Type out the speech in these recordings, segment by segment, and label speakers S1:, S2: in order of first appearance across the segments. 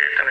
S1: directamente.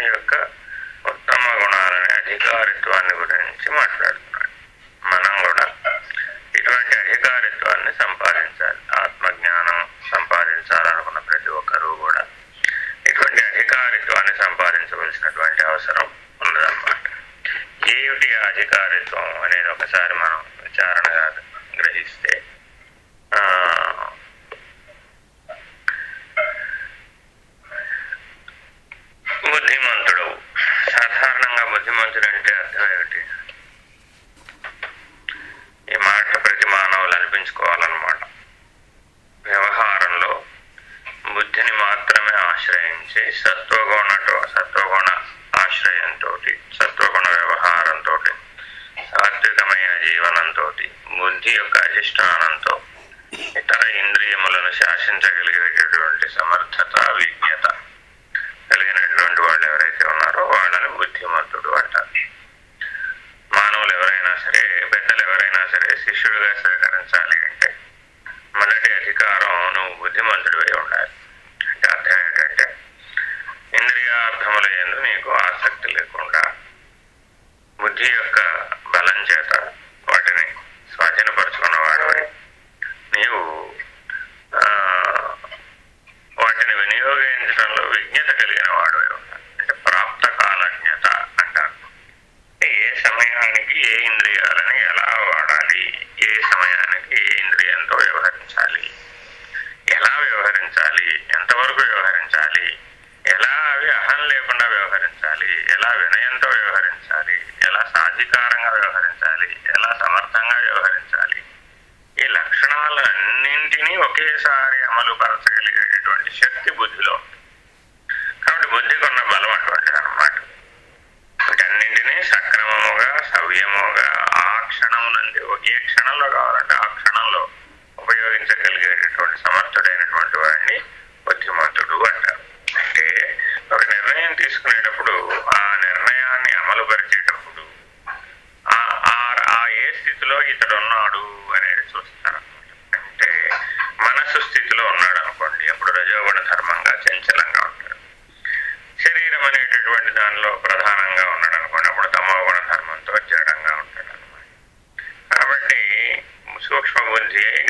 S1: ఒకేసారి అమలు పరచగలిగేటటువంటి శక్తి బుద్ధిలో కాబట్టి బుద్ధికి ఉన్న బలం అటువంటిది అనమాట వీటన్నింటినీ సక్రమముగా సవ్యముగా ఆ క్షణం నుండి ఏ క్షణంలో కావాలంటే ఆ క్షణంలో ఉపయోగించగలిగేటటువంటి సమర్థుడైనటువంటి వాడిని బుద్ధిమంతుడు అంటారు. అంటే ఒక నిర్ణయం తీసుకునేటప్పుడు Wednesday.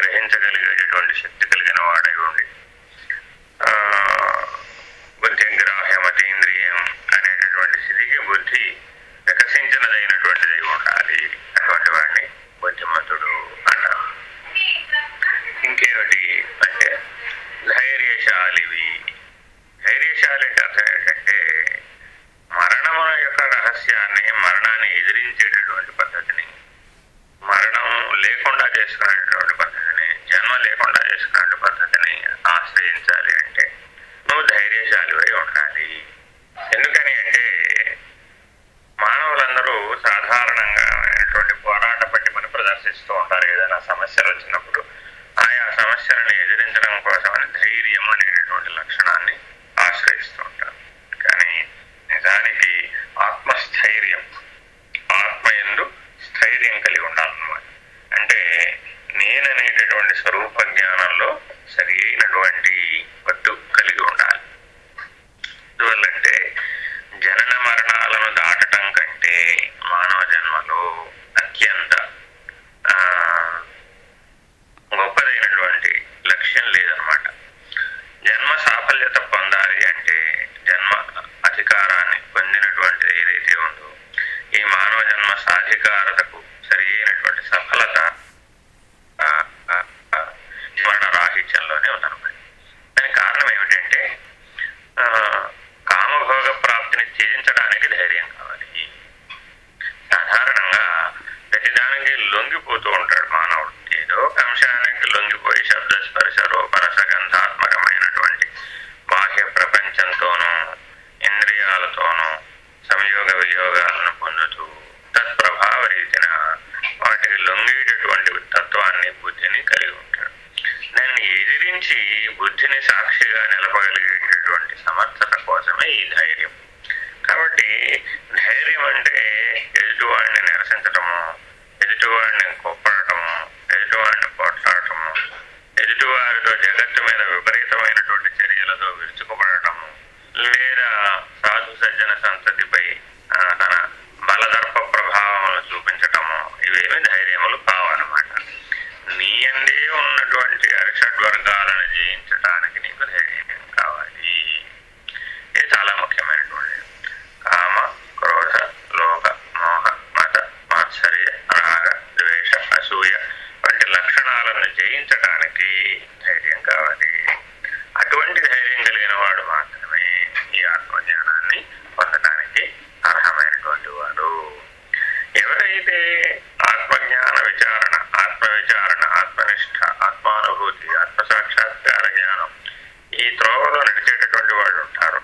S1: నడిచేటటువంటి వాళ్ళు ఉంటారు.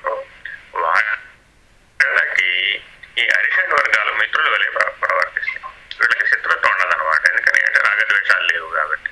S1: వాళ్ళకి ఈ అరిషన్ వర్గాలు మిత్రులు వలె ప్రవర్తిస్తారు వీళ్ళకి శత్రుత్వం ఉండదన్నమాట. ఎందుకని అంటే రాగద్వేషాలు లేవు కాబట్టి.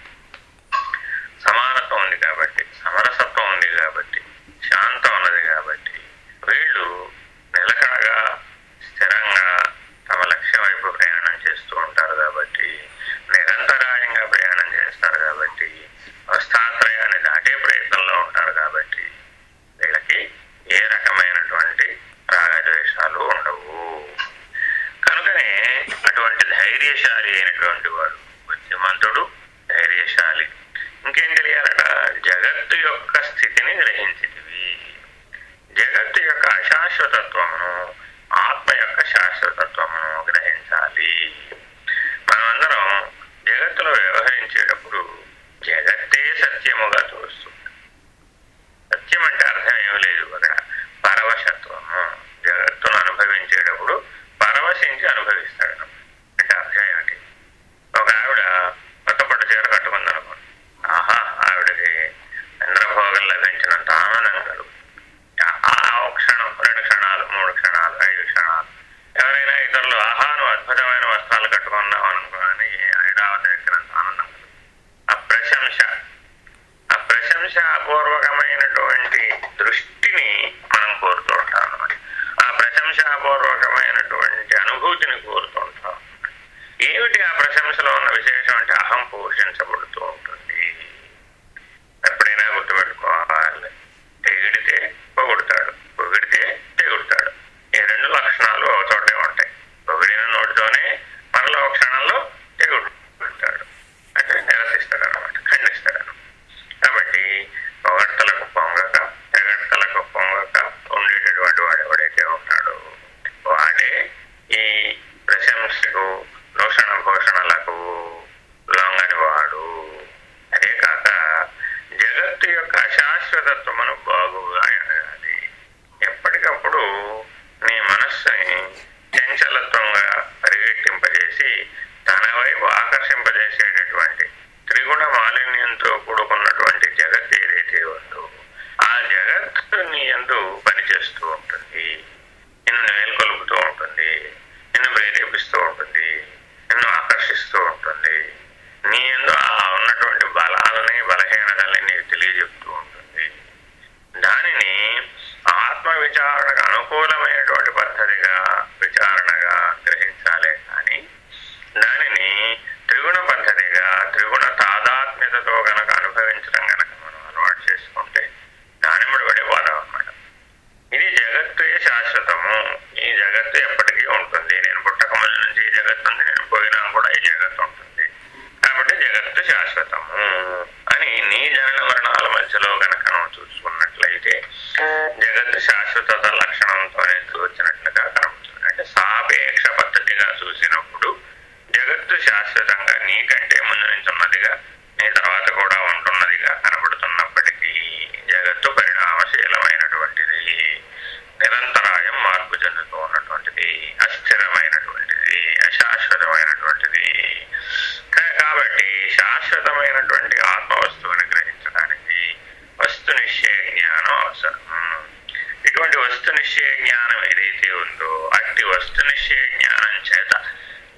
S1: shi nyaran che da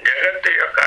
S1: jagat yoga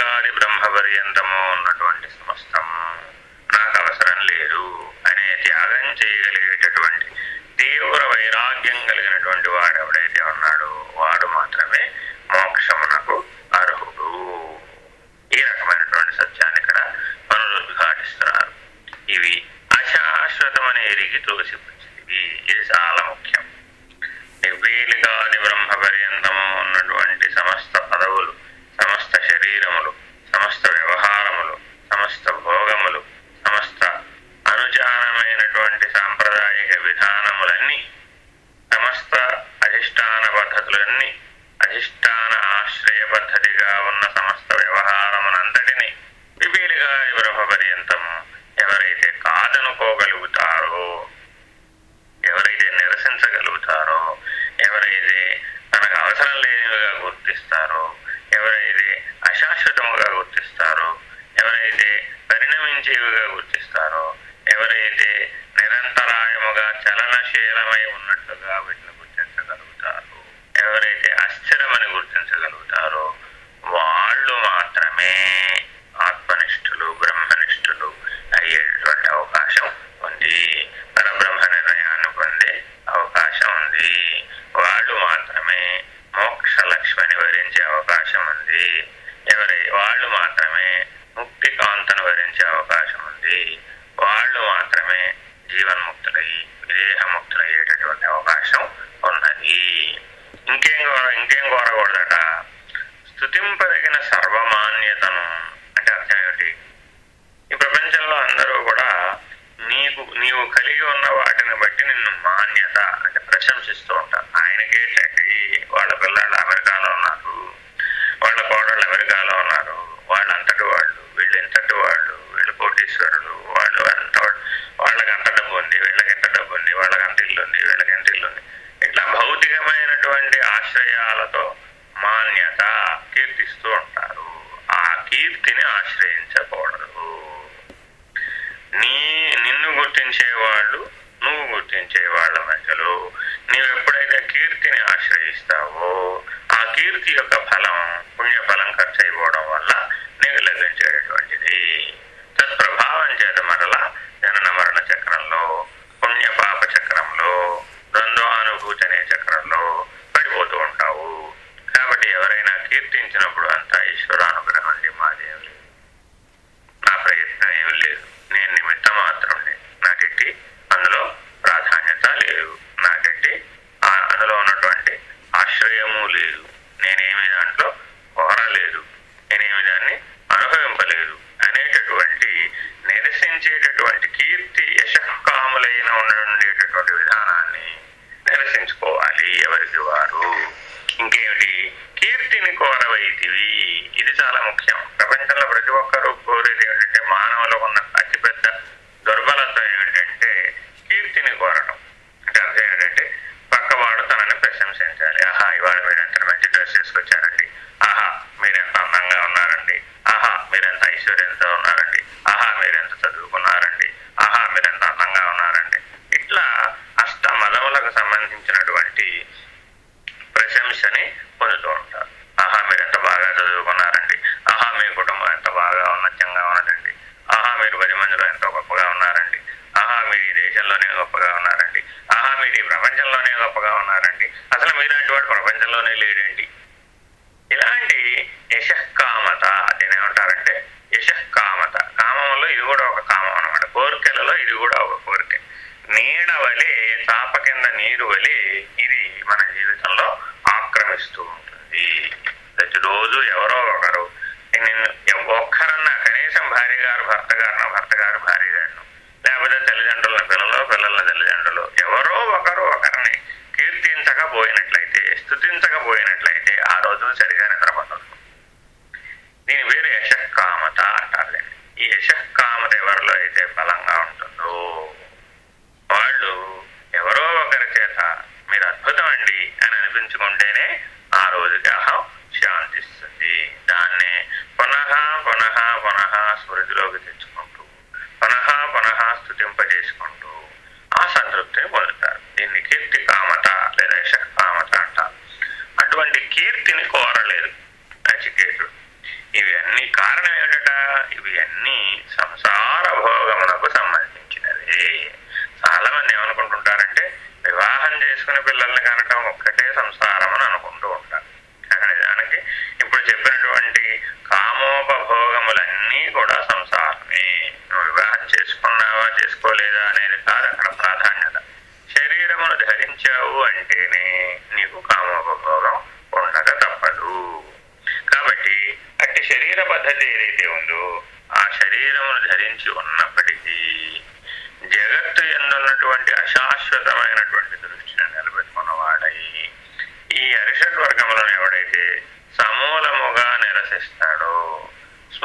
S1: గాడి బ్రహ్మపర్యంతము ఉన్నటువంటి సమస్తం. నాకు అవసరం లేదు అనే త్యాగం చేయగలిగేటటువంటి తీవ్ర వైరాగ్యం కలిగినటువంటి వాడు ఎవడైతే ఉన్నాడో వాడు మాత్రమే మోక్షమునకు అర్హుడు. ఈ రకమైనటువంటి సత్యాన్ని ఇక్కడ పనులు ఉద్ఘాటిస్తున్నారు ఇవి అశాశ్వతమని ఎరిగి తోసిపుచ్చేవి. ఇది చాలా ఆలోచిస్తూ ఉంటారు ఆయనకి ఏంటంటే వాళ్ళ పిల్లలు అమెరికాలో ఉన్నారు. వాళ్ళ కోడళ్ళు అమెరికాలో ఉన్నారు. వాళ్ళంతటి వాళ్ళు వీళ్ళంతటి వాళ్ళు వీళ్ళు కోటీశ్వరులు వాళ్ళు అంత వాళ్ళకి అంత డబ్బు ఉంది వీళ్ళకి ఎంత డబ్బు ఉంది వాళ్ళకి అంత ఇల్లు ఉంది వీళ్ళకి ఎంత ఇల్లు ఉంది. ఇట్లా భౌతికమైనటువంటి ఆశ్రయాలతో మాన్యత కీర్తిస్తూ ఉంటారు. ఆ కీర్తిని ఆశ్రయించకూడదు. నీ నిన్ను గుర్తించే వాళ్ళు నువ్వు గుర్తించే వాళ్ళ మధ్యలో పూజిస్తావో ఆ కీర్తి యొక్క ఫలం గొప్పగా ఉన్నారండి. అసలు మీలాంటి వాడు ప్రపంచంలోనే లేడండి.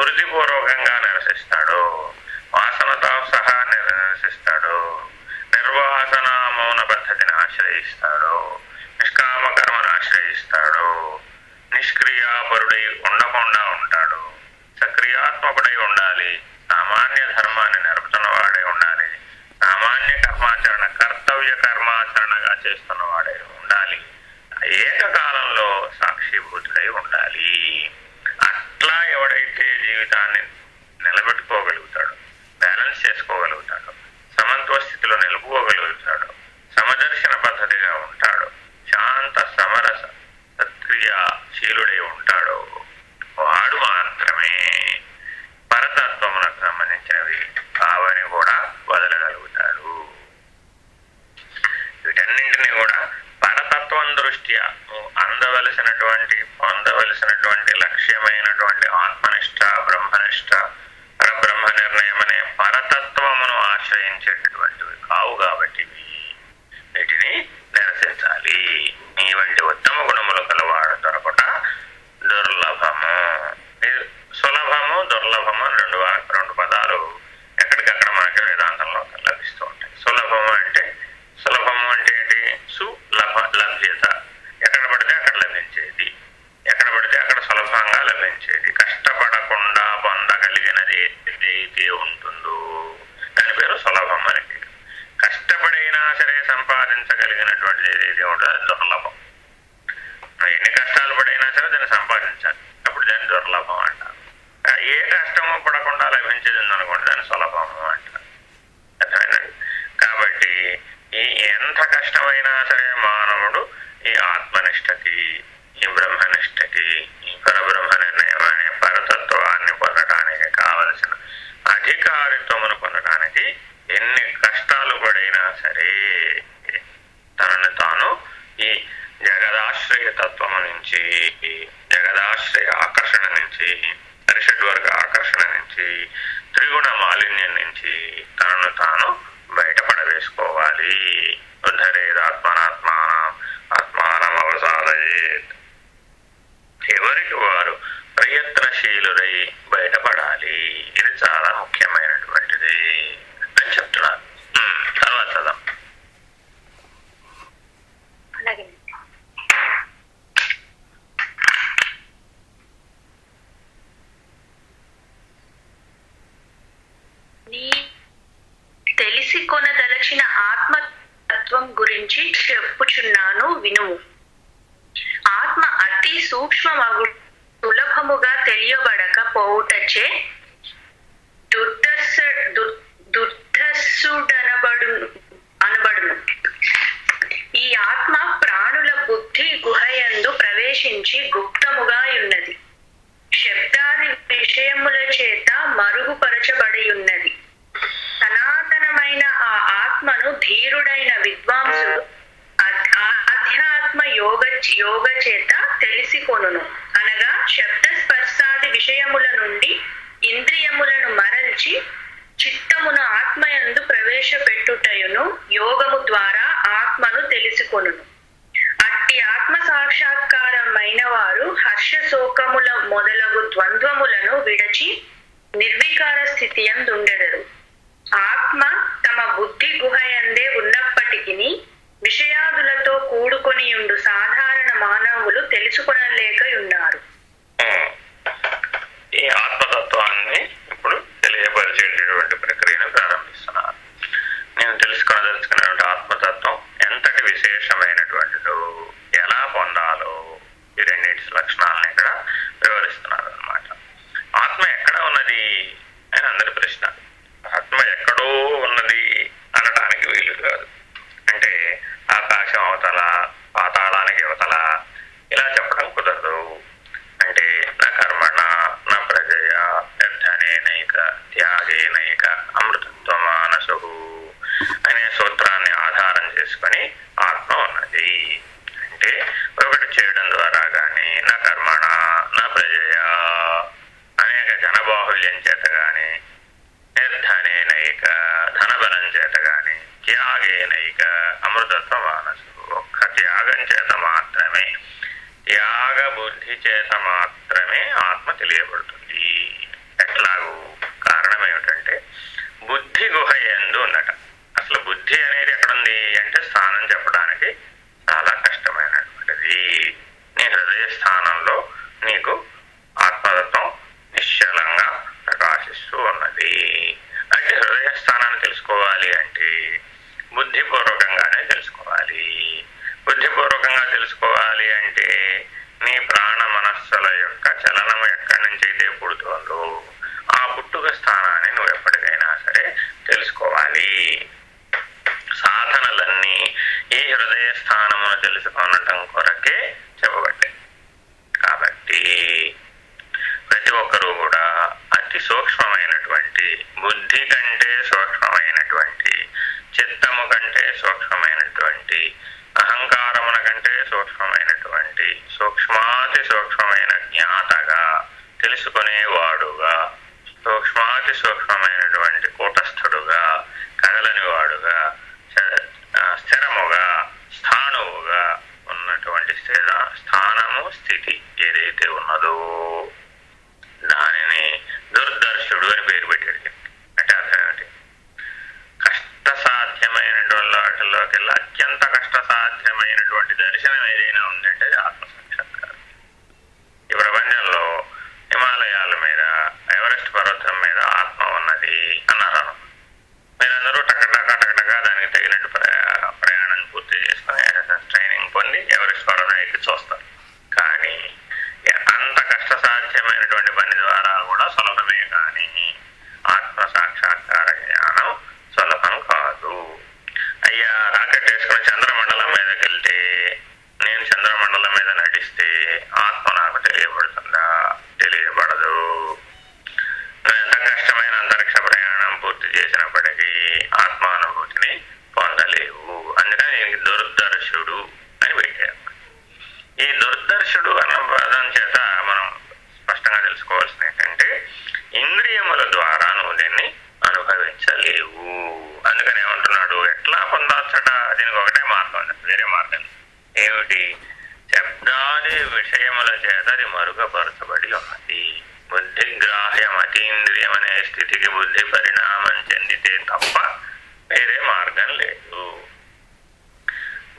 S1: స్మృతిపూర్వకంగా నిరసిస్తాడు వాసనతో సహా నిరసిస్తాడు నిర్వాసన మౌన పద్ధతిని ఆశ్రయిస్తాడు. నిష్కామ కర్మను ఆశ్రయిస్తాడు. నిష్క్రియాపరుడై ఉండకుండా ఉంటాడు. సక్రియాత్మకుడై ఉండాలి. సామాన్య ధర్మాన్ని నడుపుతున్నవాడే ఉండాలి. సామాన్య కర్మాచరణ కర్తవ్య కర్మాచరణగా చేస్తున్న వాడే ఉండాలి. ఏకకాలంలో సాక్షిభూతుడై ఉండాలి. కష్టమైనా సరే మానవుడు ఈ ఆత్మనిష్టకి ఈ బ్రహ్మనిష్టకి ఈ పరబ్రహ్మ నిర్ణయం అనే పరతత్వాన్ని పొందడానికి కావలసిన అధికారిత్వమును పొందడానికి ఎన్ని కష్టాలు పడైనా సరే తనను తాను ఈ జగదాశ్రయ తత్వము నుంచి జగదాశ్రయ ఆకర్షణ నుంచి పరిషద్వర్గ ఆకర్షణ నుంచి త్రిగుణ మాలిన్యం నుంచి తనను తాను బయటపడవేసుకోవాలి. వదిలేయండి ఎవరికి వారు ప్రయత్నశీలురై బయటపడాలి. ఇది చాలా
S2: ముఖ్యమైన స్థితియందుండెదరు ఆత్మ తమ బుద్ధి గుహయందే ఉన్నప్పటికీ విషయాదులతో కూడుకొనియుండు సాధారణ మానవులు తెలుసుకునలేక ఉన్నారు.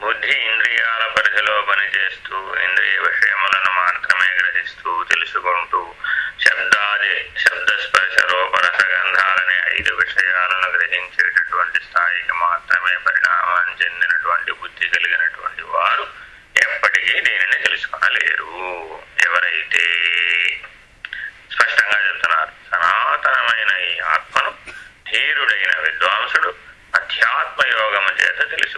S1: బుద్ధి ఇంద్రియాల పరిధిలో పనిచేస్తూ ఇంద్రియ విషయములను మాత్రమే గ్రహిస్తూ తెలుసుకుంటూ శబ్దాది శబ్దస్పర్శ రూపరసగంధాలనే ఐదు విషయాలను గ్రహించేటటువంటి స్థాయికి మాత్రమే పరిణామం చెందినటువంటి బుద్ధి కలిగినటువంటి వారు ఎప్పటికీ దీనిని తెలుసుకోలేరు. ఎవరైతే స్పష్టంగా చెప్తున్నారు సనాతనమైన ఈ ఆత్మను ధీరుడైన విద్వాంసుడు se le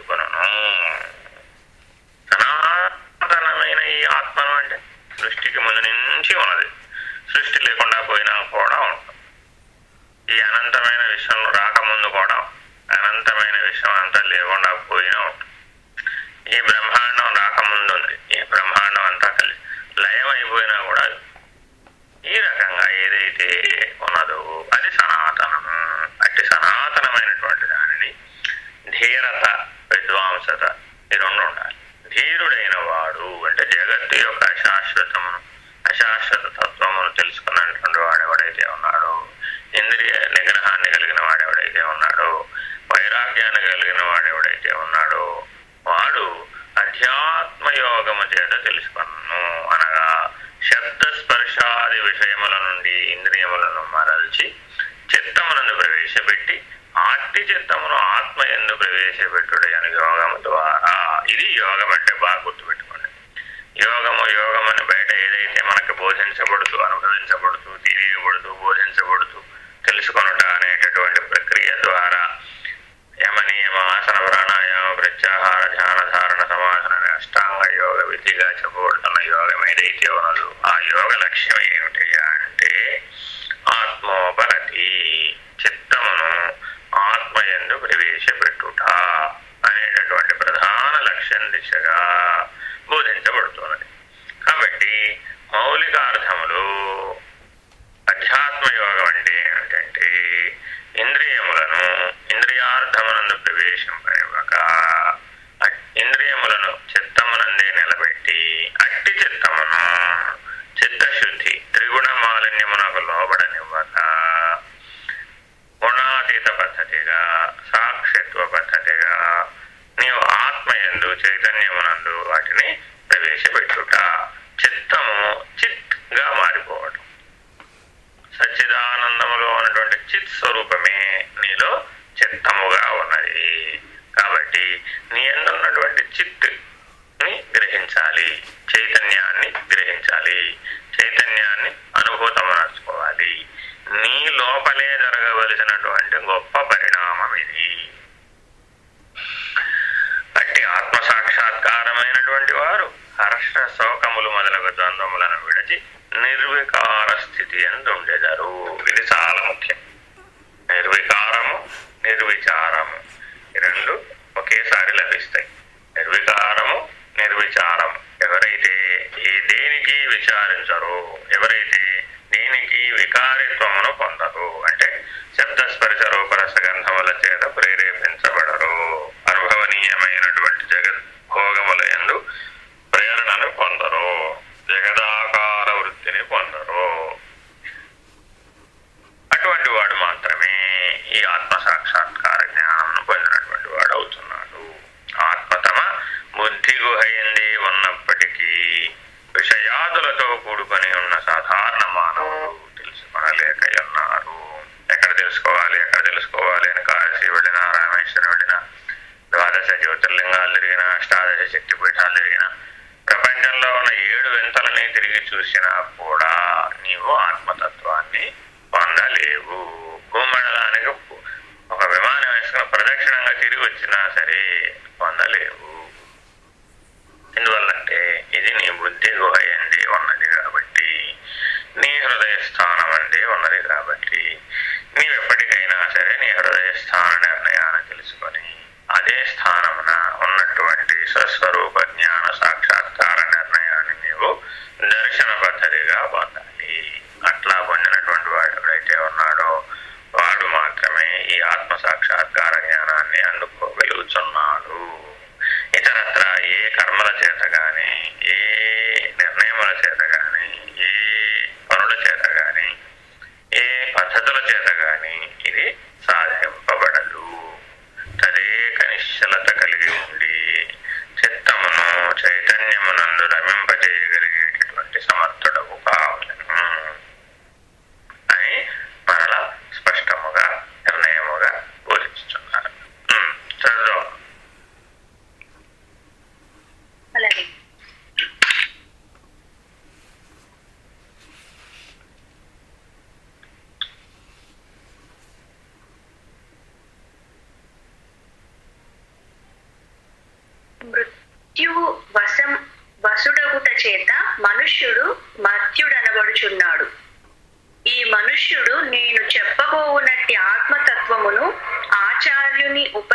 S1: ಎಂದು ಪ್ರವೇಶ ಬಿಟ್ಟುಟ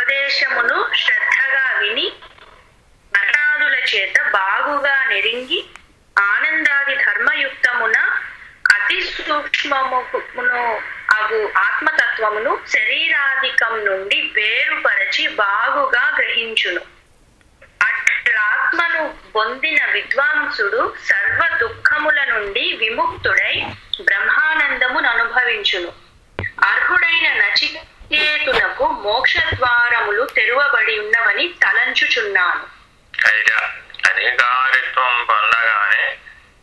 S1: ఉపదేశమును శ్రద్ధగా విని మరణాదుల చేత బాగుగా నెరింగి ఆనందాది ధర్మయుక్తమున అతి సూక్ష్మమును అగు ఆత్మతత్వమును శరీరాధికం నుండి వేరుపరచి బాగుగా గ్రహించును. అట్లాత్మను పొందిన విద్వాంసుడు సర్వ దుఃఖముల నుండి విముక్తుడై బ్రహ్మానందమును అనుభవించును. అర్హుడైన నచికేతునకు మోక్ష ద్వారములు తెరువబడి ఉన్నవని తలంచుచున్నాను.
S3: అధికారిత్వం పొందగానే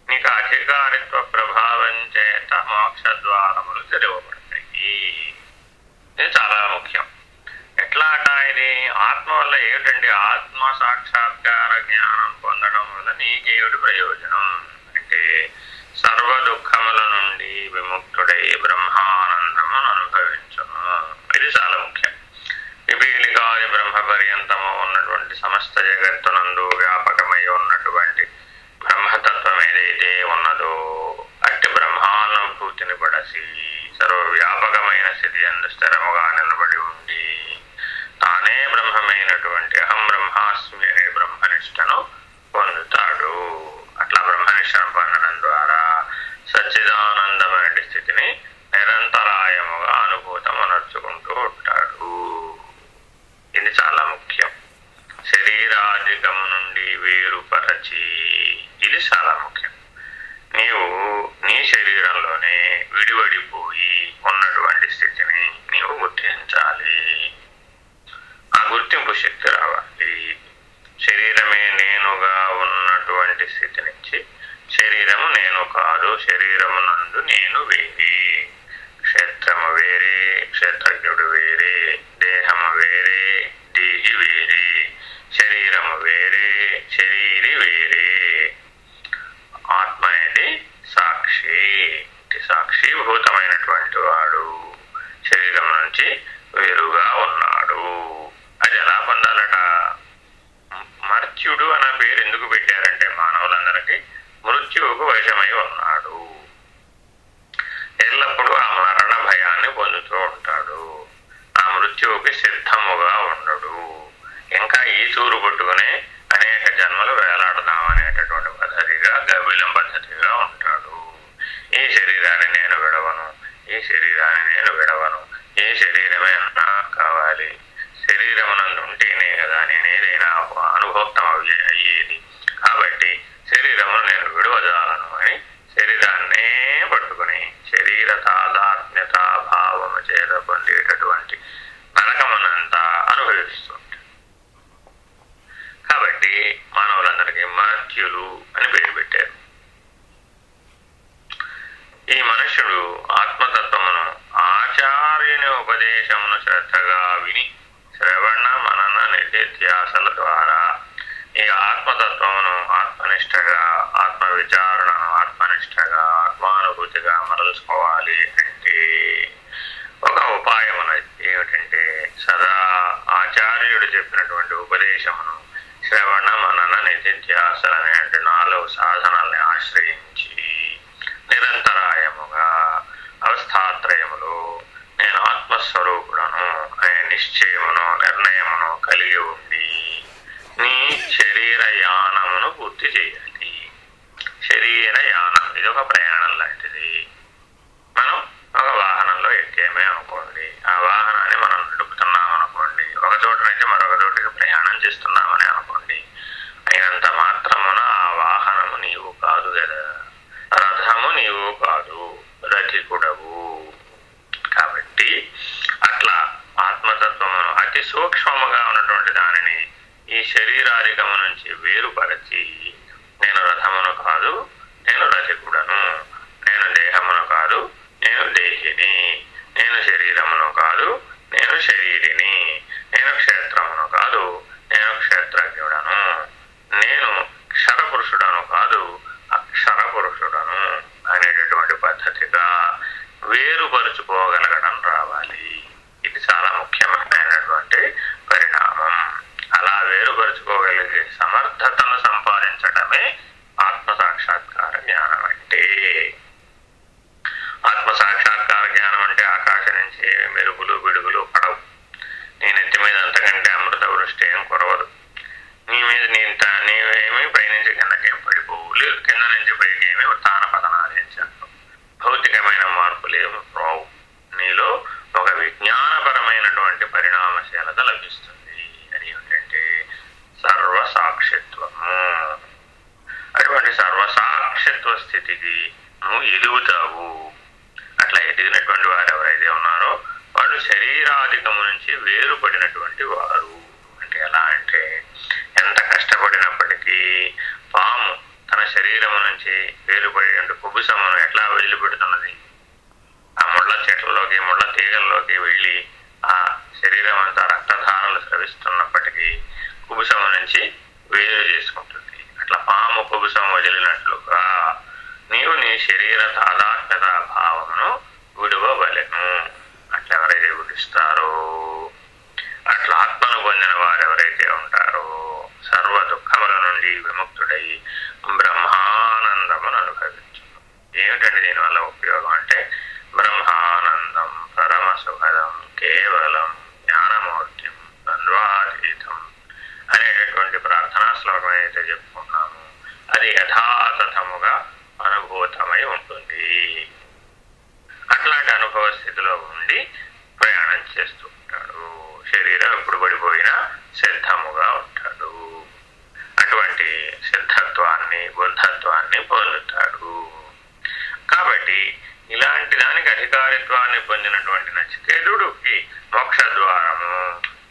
S3: నీకు అధికారిత్వ ప్రభావం చేత మోక్ష ద్వారములు తెరవబడతాయి. ఇది చాలా ముఖ్యం. ఎట్లాట ఇది? ఆత్మ వల్ల ఏమిటండి? ఆత్మ సాక్షాత్కార జ్ఞానం పొందడం వల్ల నీకేమిటి ప్రయోజనం? అంటే సర్వ దుఃఖముల నుండి విముక్తుడై బ్రహ్మానందమును అనుభవించను ఇది చాలా ముఖ్యం. విపీలికాది బ్రహ్మ పర్యంతము ఉన్నటువంటి సమస్త జగత్తునందు వ్యాపకమై ఉన్నటువంటి బ్రహ్మతత్వం ఏదైతే ఉన్నదో అట్టి బ్రహ్మానుభూతిని పడసి సర్వవ్యాపకమైన స్థితి అందు స్థిరముగా నిలబడి ఉండి తానే బ్రహ్మమైనటువంటి అహం బ్రహ్మాస్మి అనే బ్రహ్మనిష్టను పొందుతాడు. అట్లా బ్రహ్మనిష్టం పొందడం ద్వారా సచ్చిదానందమైన స్థితిని నిరంతరాయముగా అనుభూతమనర్చుకుంటూ ఉంటాడు. ఇది చాలా ముఖ్యం. శరీరాధికము నుండి వేరుపరచి ఇది చాలా ముఖ్యం. నీవు నీ శరీరంలోనే
S1: విడివడిపోయి ఉన్నటువంటి స్థితిని నీవు గుర్తించాలి. ఆ గుర్తింపు శక్తి రావాలి. శరీరమే నేనుగా ఉన్నటువంటి స్థితి నుంచి శరీరము నేను కాదు శరీరము నందు నేను వేరి సంచరిస్తున్నప్పటికీ కుబుసము నుంచి వేరు చేసుకుంటుంది. అట్లా పాము కుభుసం వదిలినట్లుగా నీవు నీ శరీర తాదాత్మ్యత భావమును విడువవలెను. అట్లా ఎవరైతే విడిస్తారో అట్లా ఆత్మను పొందిన వారు ఎవరైతే ఉంటారో సర్వ దుఃఖముల నుండి విముక్తుడై బ్రహ్మానందమును అనుభవించు ఏమిటండి దీని అధికారాన్ని పొందుతాడు కాబట్టి ఇలాంటి దానికి అధికారిత్వాన్ని పొందినటువంటి నచికేతుడికి మోక్షద్వారము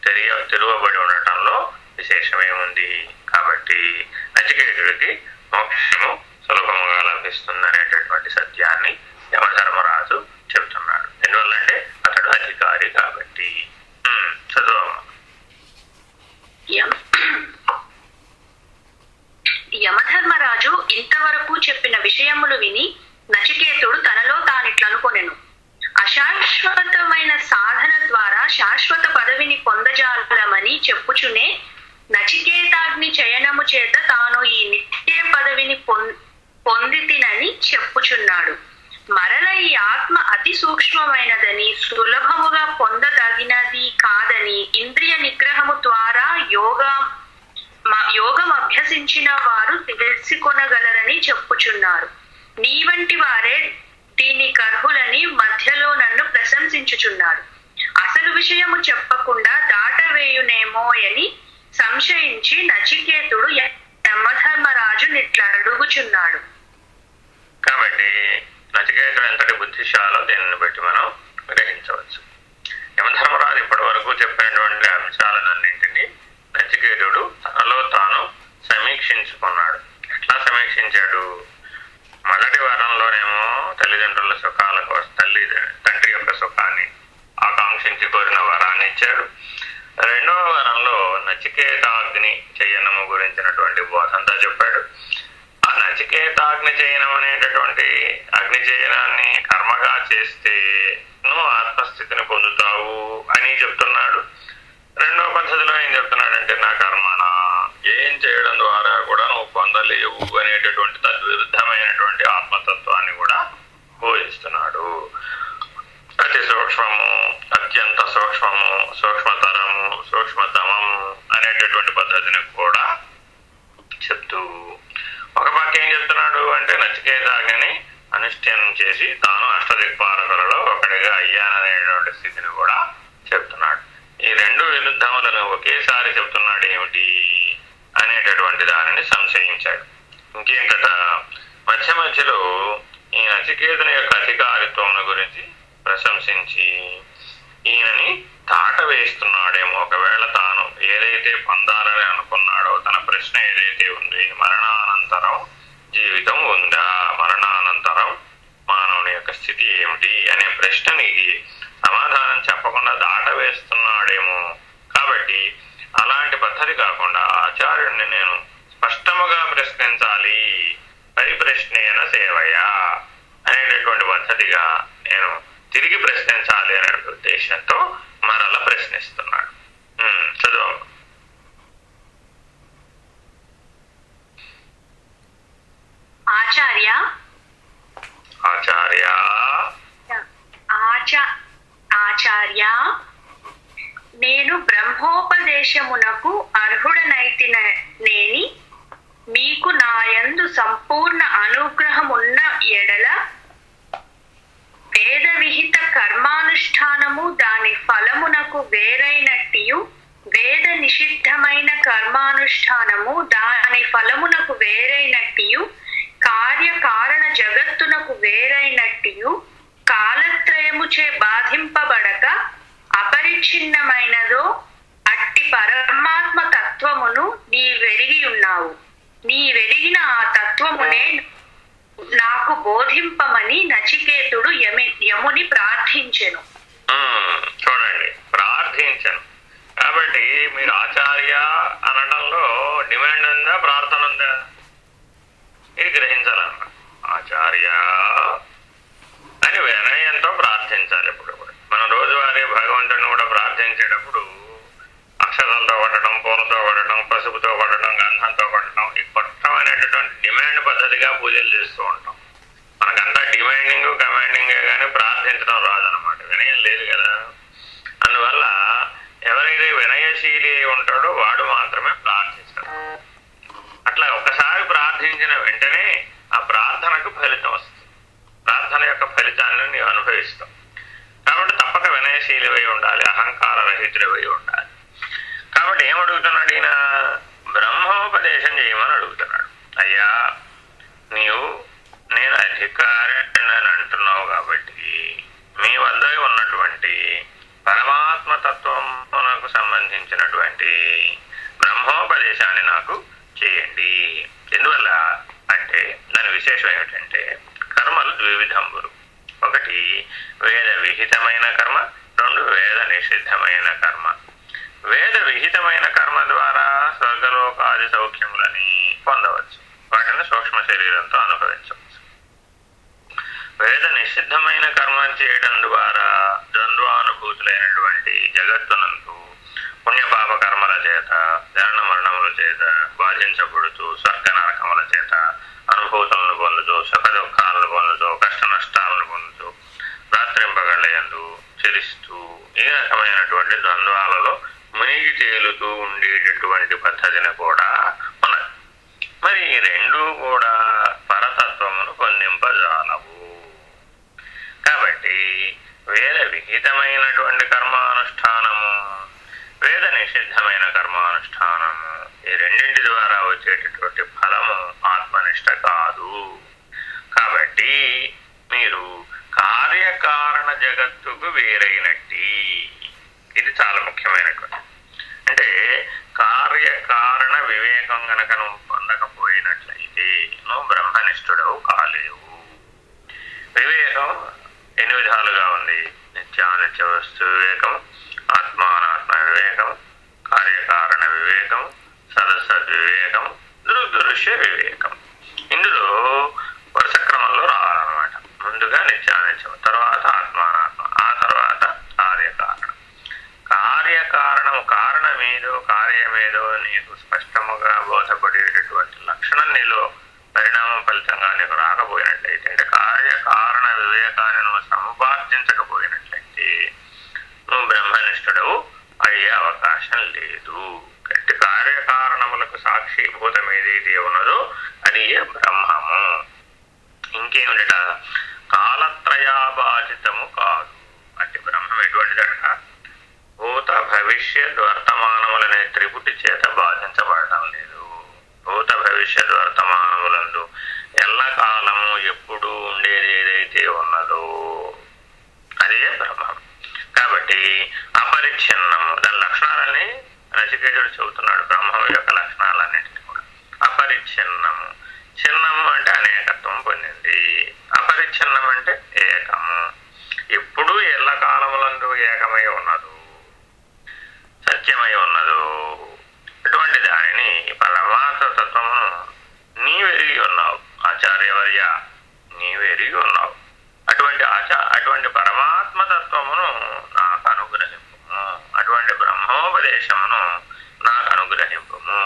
S1: తెలియ తెలువబడి ఉండటంలో విశేషమేముంది? కాబట్టి నచికేతుడికి మోక్షము సులభముగా లభిస్తుంది అనేటటువంటి సత్యాన్ని
S2: యమధర్మ దీనికి అర్హులని మధ్యలో నన్ను ప్రశంసించుచున్నాడు. అసలు విషయము చెప్పకుండా దాటవేయునేమో అని సంశయించి నచికేతుడు యమధర్మరాజు నిట్లా అడుగుచున్నాడు.
S1: కాబట్టి నచికేతుడు ఎంతటి బుద్ధిశాలో దీనిని బట్టి మనం గ్రహించవచ్చు. యమధర్మరాజు ఇప్పటి వరకు చెప్పినటువంటి అంశాలన్నింటినీ నచికేతుడు తనలో తాను సమీక్షించుకున్నాడు. ఎట్లా సమీక్షించాడు? మొదటి వారంలోనేమో తల్లిదండ్రుల సుఖాల కోసం తల్లి తండ్రి యొక్క సుఖాన్ని ఆకాంక్షించి కోరిన వరాన్ని ఇచ్చాడు రెండవ వారంలో నచికేతాగ్ని చేయనము గురించినటువంటి బోధంతా చెప్పాడు. ఆ నచికేతాగ్ని చేయనం అనేటటువంటి అగ్ని చేయనాన్ని కర్మగా చేస్తే నువ్వు ఆత్మస్థితిని పొందుతావు అని చెప్తున్నాడు. రెండో పద్ధతిలో ఏం చెప్తున్నాడంటే నా కర్మణ ఏం చేయడం ద్వారా కూడా నువ్వు పొందలేవు అనేటటువంటి బోధిస్తున్నాడు. అతి సూక్ష్మము అత్యంత సూక్ష్మము సూక్ష్మతరము సూక్ష్మతమము అనేటటువంటి పద్ధతిని కూడా చెప్తూ ఒక పక్క ఏం చెప్తున్నాడు అంటే నచికేతాగ్ని అనుష్ఠానం చేసి తాను అష్టదిక్పాలకులలో ఒకటిగా అయ్యాననేటువంటి స్థితిని కూడా చెప్తున్నాడు. ఈ రెండు విరుద్ధములను ఒకేసారి చెప్తున్నాడు ఏమిటి అనేటటువంటి దానిని సంశయించాడు. ఇంకేంటట మధ్య మధ్యలో ఈ నచికేతన యొక్క అధికారిత్వం గురించి ప్రశంసించి ఈయనని తాట వేస్తున్నాడేమో ఒకవేళ తాను ఏదైతే పొందాలని అనుకున్నాడో తన ప్రశ్న ఏదైతే ఉంది మరణానంతరం జీవితం ఉందా? మరణానంతరం మానవుని యొక్క స్థితి ఏమిటి? అనే ప్రశ్నని సమాధానం చెప్పకుండా దాట వేస్తున్నాడేమో కాబట్టి అలాంటి పద్ధతి కాకుండా ఆచార్యుడిని నేను స్పష్టముగా ప్రశ్నించాలి. పరిప్రశ్నేన సేవయ అనేటటువంటి పద్ధతిగా నేను తిరిగి ప్రశ్నించాలి అనే ఉద్దేశంతో మరల ప్రశ్నిస్తున్నాడు. చదువు.
S2: ఆచార్య.
S1: ఆచార్య.
S2: ఆచ ఆచార్య నేను బ్రహ్మోపదేశమునకు అర్హుడనైతిన నేని మీకు నాయందు సంపూర్ణ అనుగ్రహమున్న ఎడల వేద విహిత కర్మానుష్ఠానము దాని ఫలమునకు వేరైనట్టియు వేద నిషిద్ధమైన కర్మానుష్ఠానము దాని ఫలమునకు వేరైనట్టియు కార్యకారణ జగత్తునకు వేరైనట్టియు కాలత్రయముచే బాధింపబడక అపరిచ్ఛిన్నమైనదో అట్టి పరమాత్మ తత్వమును నీ వెరిగి ఉన్నావు. నీ వెరిగిన ఆ తత్వమునే నాకు బోధింపమని నచికేతుడు యమి యముని ప్రార్థించెను.
S1: చూడండి ప్రార్థించను. కాబట్టి మీరు ఆచార్య అనడంలో డిమాండ్ ఉందా ప్రార్థన ఉందా? ఇది గ్రహించాలన్నమాట. ఆచార్య అని వినయంతో ప్రార్థించాలి ఇప్పుడు మనం రోజువారీ భగవంతుని కూడా ప్రార్థించేటప్పుడు అక్షరాలతో కొట్టడం పూలతో కొట్టడం పసుపుతో కొట్టడం గంధంతో కొట్టడం ఈ కొట్టమైనటువంటి డిమాండ్ పద్ధతిగా పూజలు చేస్తూ ఉంటాం. మనకంతా డిమాండింగ్ కమాండింగ్ కానీ ప్రార్థించడం రాదనమాట వినయం లేదు కదా. అందువల్ల ఎవరైతే వినయశీలి ఉంటాడో వాడు మాత్రమే ప్రార్థించడం అట్లా ఒకసారి ప్రార్థించిన వెంటనే ఆ ప్రార్థనకు ఫలితం వస్తుంది. ప్రార్థన యొక్క ఫలితాన్ని నీవు అనుభవిస్తావు. కాబట్టి తప్పక వినయశీలివై ఉండాలి అహంకార రహితుడివై ఉండాలి. కాబట్టి ఏమడుగుతున్నాడు ఈయన? బ్రహ్మోపదేశం చేయమని అడుగుతున్నాడు. అయ్యా నీవు నేను అధికారిని అని అంటున్నావు కాబట్టి మీ వద్ద ఉన్నటువంటి పరమాత్మ తత్వమునకు సంబంధించినటువంటి బ్రహ్మోపదేశాన్ని నాకు చేయండి. ఎందువల్ల? అంటే దాని విశేషం ఏమిటంటే కర్మలు ద్విధంబులు ఒకటి వేద విహితమైన కర్మ రెండు వేద నిషిద్ధమైన కర్మ. వేద విహితమైన కర్మ ద్వారా స్వర్గలోకాది సౌఖ్యములని పొందవచ్చు. వాటిని సూక్ష్మ శరీరంతో అనుభవించవచ్చు. వేద నిషిద్ధమైన కర్మ చేయడం ద్వారా ద్వంద్వానుభూతులైనటువంటి జగత్తునందు పుణ్యపాప కర్మల చేత జనన మరణముల చేత బాధించబడుతూ స్వర్గ నరకముల చేత అనుభూతులను పొందుతూ సుఖ దుఃఖాలను పొందుతూ కష్ట నష్టాలను పొందుతూ రాత్రింపగళ్ళయందు చెలిస్తూ ఈ రకమైనటువంటి ద్వంద్వాలలో మునిగి తేలుతూ ఉండేటటువంటి పద్ధతిని కూడా ఉన్నది మరి ఈ రెండూ కూడా పరతత్వమును పొందింపజాలవు. కాబట్టి వేద విహితమైనటువంటి కర్మానుష్ఠానము వేద నిషిద్ధమైన కర్మానుష్ఠానము ఈ రెండింటి ద్వారా వచ్చేటటువంటి ఫలము ఆత్మనిష్ట కాదు. కాబట్టి మీరు కార్యకారణ జగత్తుకు వేరైనట్టి. ఇది చాలా ముఖ్యమైన అంటే కార్యకారణ వివేకం గనక నువ్వు పొందకపోయినట్లయితే నువ్వు బ్రహ్మనిష్ఠుడవు కాలేవు. వివేకం ఎన్ని విధాలుగా ఉంది? నిత్యానిత్య వస్తు వివేకం ఆత్మానాత్మ వివేకం కార్యకారణ వివేకం సదసద్ వివేకం దృగ్దృశ్య వివేకం. ఇందులో వరుస క్రమంలో రావాలన్నమాట ముందుగా నిత్యానిత్యం తర్వాత ఆత్మానాత్మ ఆ తర్వాత కార్యకారణం కార్యకారణం కారణమేదో కార్యమేదో నీకు స్పష్టముగా బోధపడేటటువంటి లక్షణం నీలో పరిణామం ఫలితంగా నీకు రాకపోయినట్లయితే అంటే కార్యకారణ వివేకాన్ని నువ్వు సముపార్జించకపోయినట్లయితే నువ్వు బ్రహ్మనిష్ఠుడవు అయ్యే అవకాశం లేదు గట్టి కార్యకారణములకు సాక్షిభూతం ఏదైతే ఉన్నదో అది ఏ బ్రహ్మము ఇంకేమిట కాలత్రయాబాధితము కాదు అంటే బ్రహ్మం ఎటువంటిదట భూత భవిష్యత్ వర్తమానములనే త్రిపుటి చేత బాధించబడటం లేదు భూత భవిష్యత్ వర్తమానములందు ఎల్లకాలము ఎప్పుడు ఉండేది ఏదైతే ఉన్నదో అదే బ్రహ్మం కాబట్టి అపరిచ్ఛిన్నము దాని లక్షణాలని నచికేతుడు చెబుతున్నాడు బ్రహ్మం యొక్క లక్షణాలన్నింటినీ కూడా అపరిచ్ఛిన్నము చిన్నము అంటే అనేకత్వం పొందింది అపరిచ్ఛిన్నం అంటే ఏకము ఎప్పుడూ ఎల్లకాలములందు ఏకమై ఉన్నదు సత్యమై ఉన్నదు అటువంటి దానిని పరమాత్మ తత్వమును నీవెరిగి ఉన్నావు ఆచార్యవర్య నీవెరిగి ఉన్నావు అటువంటి ఆచా అటువంటి పరమాత్మ తత్వమును నాకు అనుగ్రహింపము అటువంటి బ్రహ్మోపదేశమును నాకు అనుగ్రహింపము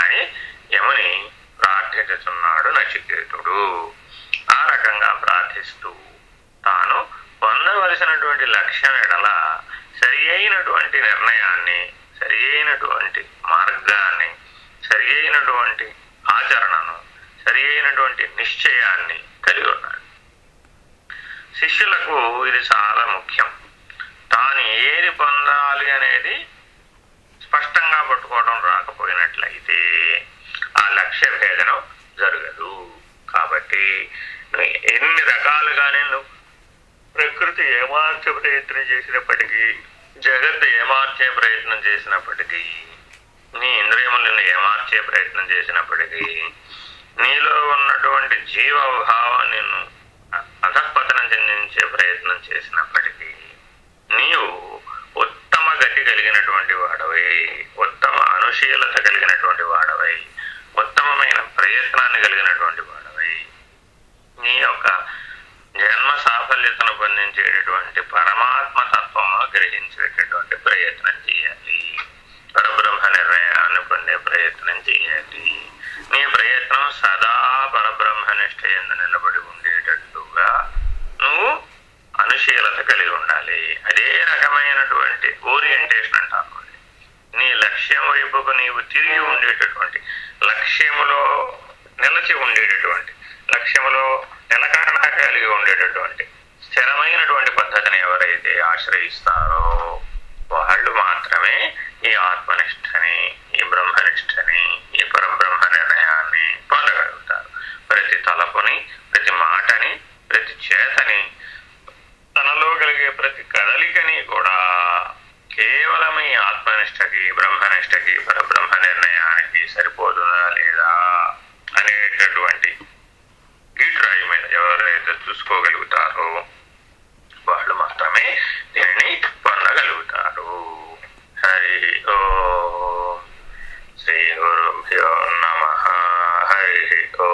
S1: అని యముని ప్రార్థించుతున్నాడు నచికేతుడు ఆ రకంగా ప్రార్థిస్తూ తాను పొందవలసినటువంటి లక్ష్యం ఎడల సరి అయినటువంటి నిర్ణయాన్ని సరి అయినటువంటి మార్గాన్ని సరి అయినటువంటి ఆచరణను సరి అయినటువంటి నిశ్చయాన్ని కలిగి ఉన్నాడు శిష్యులకు ఇది చాలా ముఖ్యం తాను ఏది పొందాలి అనేది స్పష్టంగా పట్టుకోవడం రాకపోయినట్లయితే ఆ లక్ష్య భేదనం జరగదు కాబట్టి నువ్వు ఎన్ని రకాలుగానే నువ్వు ప్రకృతి ఏమార్చే ప్రయత్నం చేసినప్పటికీ జగత్తు ఏమార్చే ప్రయత్నం చేసినప్పటికీ నీ ఇంద్రియములను ఏమార్చే ప్రయత్నం చేసినప్పటికీ నీలో ఉన్నటువంటి జీవభావం నిన్ను అధఃపతనం చెందించే ప్రయత్నం చేసినప్పటికీ నీవు ఉత్తమ గతి కలిగినటువంటి వాడవై ఉత్తమ అనుశీలత కలిగినటువంటి వాడవై ఉత్తమమైన ప్రయత్నాన్ని కలిగినటువంటి వాడు నీ యొక్క జన్మ సాఫల్యతను పొందించేటటువంటి పరమాత్మ తత్వము గ్రహించేటటువంటి ప్రయత్నం చేయాలి. పరబ్రహ్మ నిర్ణయాన్ని పొందే ప్రయత్నం చేయాలి. నీ ప్రయత్నం సదా పరబ్రహ్మ నిష్ట ఎందు నిలబడి ఉండేటట్టుగా నువ్వు అనుశీలత కలిగి ఉండాలి. అదే రకమైనటువంటి ఓరియంటేషన్ అంటారు నీ లక్ష్యం వైపుకు నీవు తిరిగి ఉండేటటువంటి లక్ష్యములో నిలచి ఉండేటటువంటి లక్ష్యములో నిలకరణ కలిగి ఉండేటటువంటి స్థిరమైనటువంటి పద్ధతిని ఎవరైతే ఆశ్రయిస్తారో వాళ్ళు మాత్రమే ఈ ఆత్మనిష్టని ఈ బ్రహ్మనిష్టని ఈ పరబ్రహ్మ నిర్ణయాన్ని పొందగలుగుతారు ప్రతి తలపుని ప్రతి మాటని ప్రతి చేతని తనలో కలిగే ప్రతి కదలికని కూడా కేవలం ఈ ఆత్మనిష్టకి బ్రహ్మనిష్టకి పరబ్రహ్మ నిర్ణయానికి సరిపోతుందా లేదా అనేటటువంటి ಗಿಡ್ರಾಯಿಮೆನೆಯವರ ಎದುರಿಸ್ಕೋಗಲುಗುತಾರೋ వాళ్ళు మాత్రమే దీనిని పొందగలుగుతారు హరి ఓ శ్రీ గురుభ్యో నమ హరి ఓ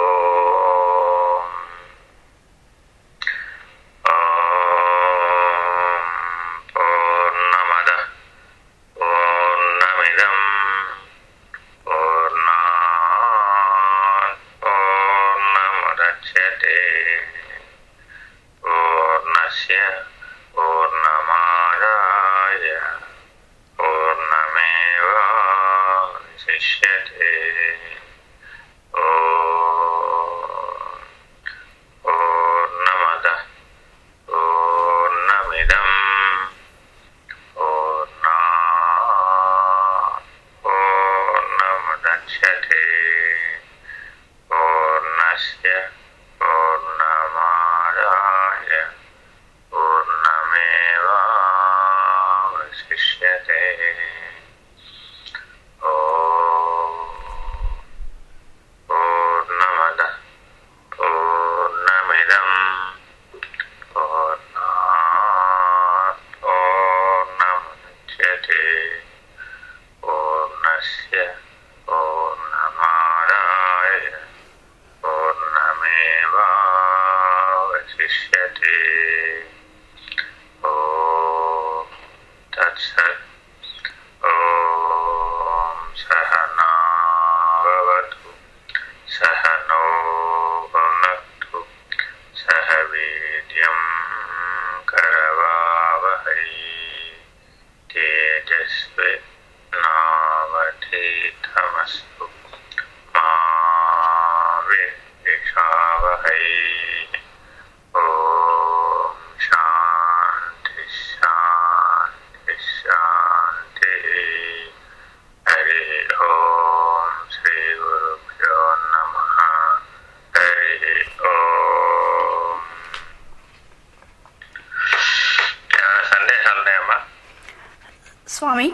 S4: స్వామి.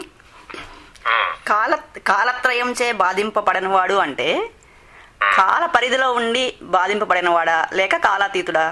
S4: కాల కాలత్రయం చే బాధింపబడనివాడు అంటే కాల పరిధిలో ఉండి బాధింపబడినవాడా లేక కాలాతీతుడా?